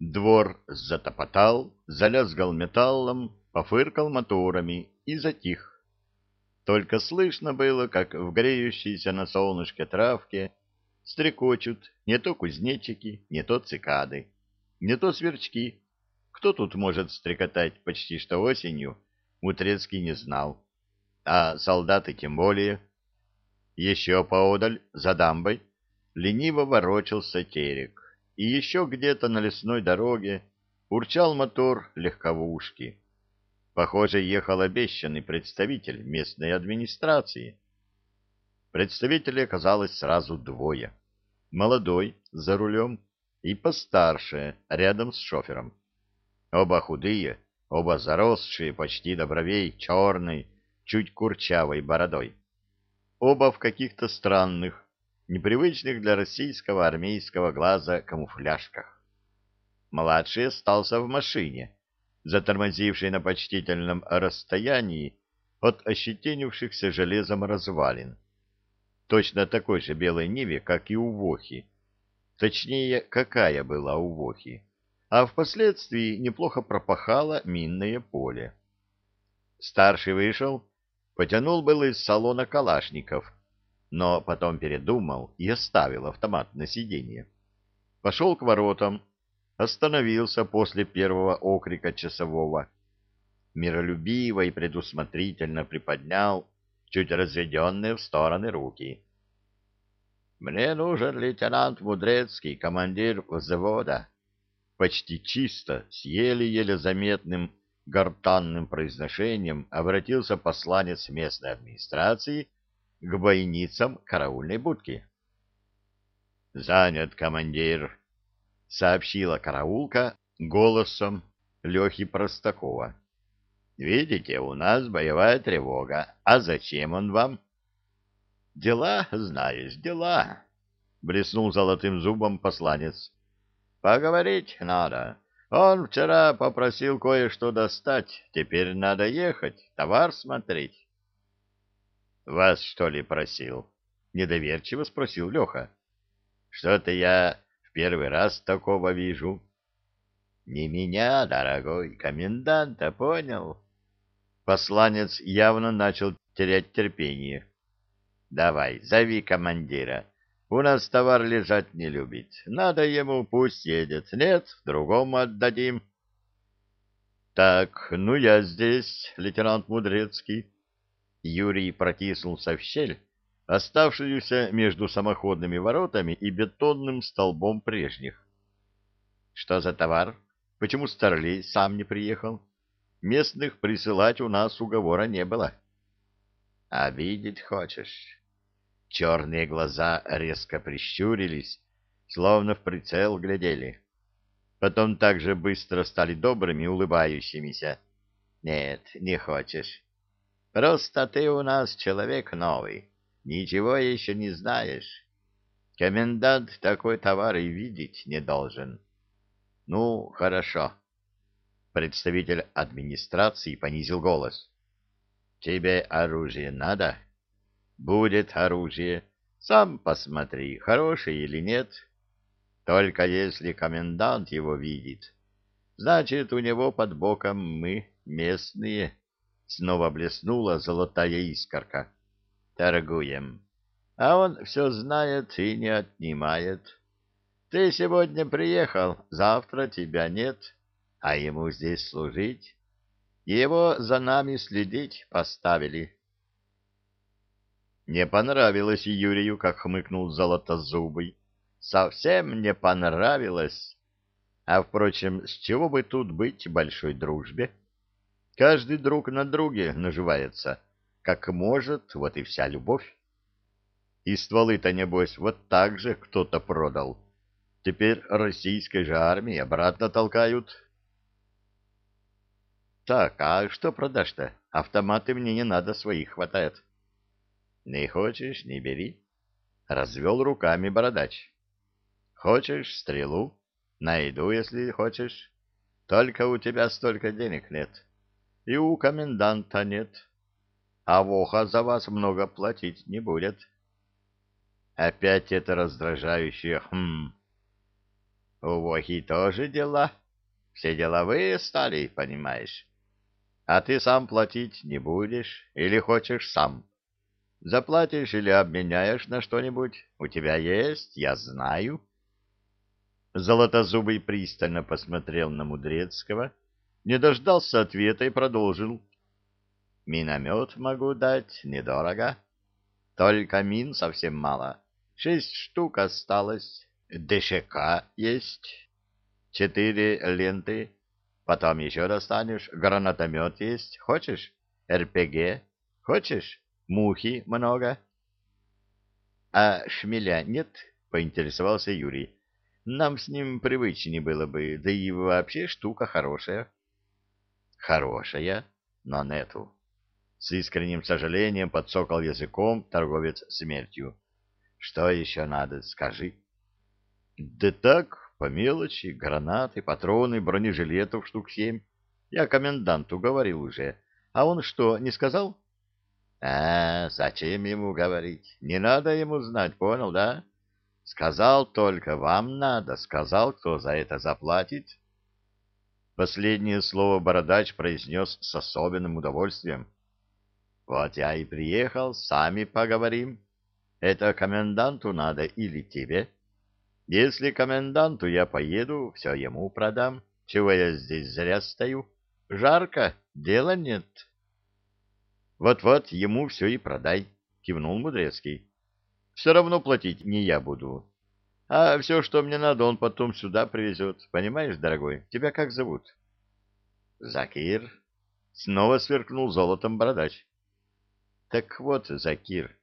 Двор затопотал, залязгал металлом, пофыркал моторами и затих. Только слышно было, как в греющейся на солнышке травке стрекочут не то кузнечики, не то цикады, не то сверчки. Кто тут может стрекотать почти что осенью, Мутрецкий не знал. А солдаты тем более. Еще поодаль, за дамбой, лениво ворочался терек, и еще где-то на лесной дороге урчал мотор легковушки. Похоже, ехал обещанный представитель местной администрации. Представителей оказалось сразу двое. Молодой, за рулем, и постарше, рядом с шофером. Оба худые, оба заросшие почти до бровей черной, чуть курчавой бородой. Оба в каких-то странных, непривычных для российского армейского глаза камуфляжках. Младший остался в машине, затормозивший на почтительном расстоянии от ощетинившихся железом развалин. Точно такой же белой ниве, как и у Вохи. Точнее, какая была у Вохи. А впоследствии неплохо пропахало минное поле. Старший вышел, потянул было из салона калашников, но потом передумал и оставил автомат на сиденье. Пошел к воротам, остановился после первого окрика часового, миролюбиво и предусмотрительно приподнял чуть разведенные в стороны руки. «Мне нужен лейтенант Мудрецкий, командир взвода». Почти чисто, с еле-еле заметным гортанным произношением обратился посланец местной администрации к бойницам караульной будки. «Занят, командир», — сообщила караулка голосом Лехи Простакова. «Видите, у нас боевая тревога. А зачем он вам?» «Дела, знаешь, дела», — блеснул золотым зубом посланец. «Поговорить надо. Он вчера попросил кое-что достать. Теперь надо ехать, товар смотреть». «Вас, что ли, просил?» — недоверчиво спросил Леха. «Что-то я Первый раз такого вижу. Не меня, дорогой, коменданта, понял? Посланец явно начал терять терпение. Давай, зови командира. У нас товар лежать не любит. Надо ему, пусть едет. Нет, другому отдадим. Так, ну я здесь, лейтенант Мудрецкий. Юрий протиснулся в щель оставшуюся между самоходными воротами и бетонным столбом прежних. Что за товар? Почему Старлей сам не приехал? Местных присылать у нас уговора не было. А видеть хочешь? Черные глаза резко прищурились, словно в прицел глядели. Потом так же быстро стали добрыми, улыбающимися. Нет, не хочешь. Просто ты у нас человек новый Ничего еще не знаешь. Комендант такой товар и видеть не должен. Ну, хорошо. Представитель администрации понизил голос. Тебе оружие надо? Будет оружие. Сам посмотри, хорошее или нет. Только если комендант его видит, значит, у него под боком мы, местные. Снова блеснула золотая искорка торгуем. А он все знает и не отнимает. Ты сегодня приехал, завтра тебя нет, а ему здесь служить. Его за нами следить поставили. Не понравилось Юрию, как хмыкнул Золотозубый. Совсем не понравилось. А, впрочем, с чего бы тут быть большой дружбе? Каждый друг на друге наживается — как может, вот и вся любовь. И стволы-то, небось, вот так же кто-то продал. Теперь российской же армии обратно толкают. Так, а что продашь-то? Автоматы мне не надо, своих хватает. Не хочешь, не бери. Развел руками бородач. Хочешь стрелу? Найду, если хочешь. Только у тебя столько денег нет. И у коменданта нет а Воха за вас много платить не будет. Опять это раздражающее «хм». У Вохи тоже дела. Все деловые стали, понимаешь. А ты сам платить не будешь или хочешь сам? Заплатишь или обменяешь на что-нибудь? У тебя есть, я знаю. Золотозубый пристально посмотрел на Мудрецкого, не дождался ответа и продолжил. Миномет могу дать недорого. Только мин совсем мало. Шесть штук осталось. ДШК есть. Четыре ленты. Потом еще достанешь. Гранатомет есть. Хочешь? РПГ. Хочешь? Мухи много. А шмеля нет? Поинтересовался Юрий. Нам с ним привычнее было бы, да и вообще штука хорошая. Хорошая, но нету. С искренним сожалением подсокал языком торговец смертью. Что еще надо, скажи. Да так, по мелочи, гранаты, патроны, бронежилетов штук семь. Я коменданту говорил уже. А он что, не сказал? А, зачем ему говорить? Не надо ему знать, понял, да? Сказал только, вам надо, сказал, кто за это заплатит. Последнее слово бородач произнес с особенным удовольствием. Вот я и приехал, сами поговорим. Это коменданту надо или тебе? Если коменданту я поеду, все ему продам. Чего я здесь зря стою? Жарко, дела нет. Вот-вот ему все и продай, кивнул Мудрецкий. Все равно платить не я буду. А все, что мне надо, он потом сюда привезет. Понимаешь, дорогой? Тебя как зовут? Закир. Снова сверкнул золотом бородач. Так вот, Закир,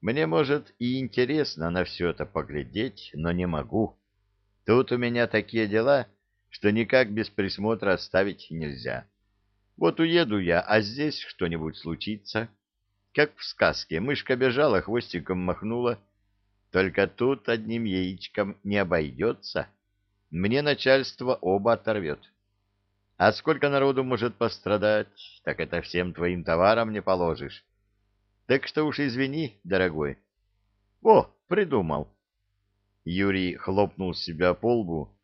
мне, может, и интересно на все это поглядеть, но не могу. Тут у меня такие дела, что никак без присмотра оставить нельзя. Вот уеду я, а здесь что-нибудь случится. Как в сказке, мышка бежала, хвостиком махнула. Только тут одним яичком не обойдется. Мне начальство оба оторвет. А сколько народу может пострадать, так это всем твоим товарам не положишь. Так что уж извини, дорогой. О, придумал. Юрий хлопнул себя по лбу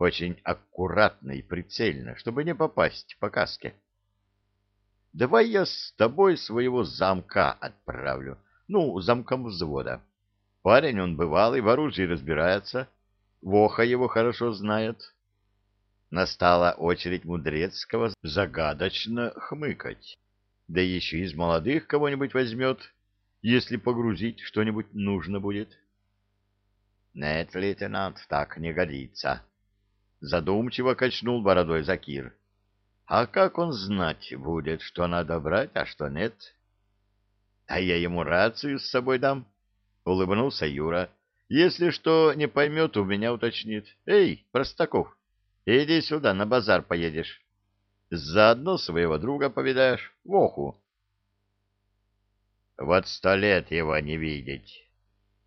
очень аккуратно и прицельно, чтобы не попасть по каске. Давай я с тобой своего замка отправлю. Ну, замком взвода. Парень он бывалый, в оружии разбирается. Воха его хорошо знает. Настала очередь Мудрецкого загадочно хмыкать да еще из молодых кого-нибудь возьмет, если погрузить что-нибудь нужно будет. — Нет, лейтенант, так не годится. Задумчиво качнул бородой Закир. — А как он знать будет, что надо брать, а что нет? — А я ему рацию с собой дам, — улыбнулся Юра. — Если что не поймет, у меня уточнит. — Эй, Простаков, иди сюда, на базар поедешь. Заодно своего друга повидаешь, Воху. Вот сто лет его не видеть.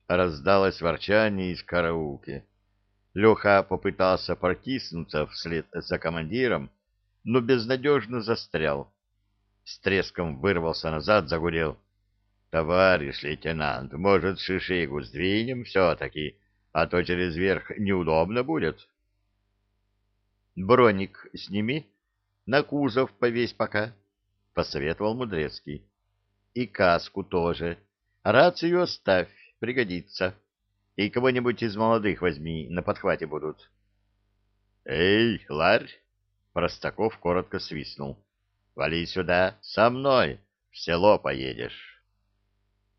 Раздалось ворчание из караулки. Леха попытался протиснуться вслед за командиром, но безнадежно застрял. С треском вырвался назад, загудел. — Товарищ лейтенант, может, шишигу сдвинем все-таки, а то через верх неудобно будет. — Броник сними, на кузов повесь пока, — посоветовал Мудрецкий. — И каску тоже. Рацию оставь, пригодится. И кого-нибудь из молодых возьми, на подхвате будут. — Эй, ларь! — Простаков коротко свистнул. — Вали сюда, со мной, в село поедешь.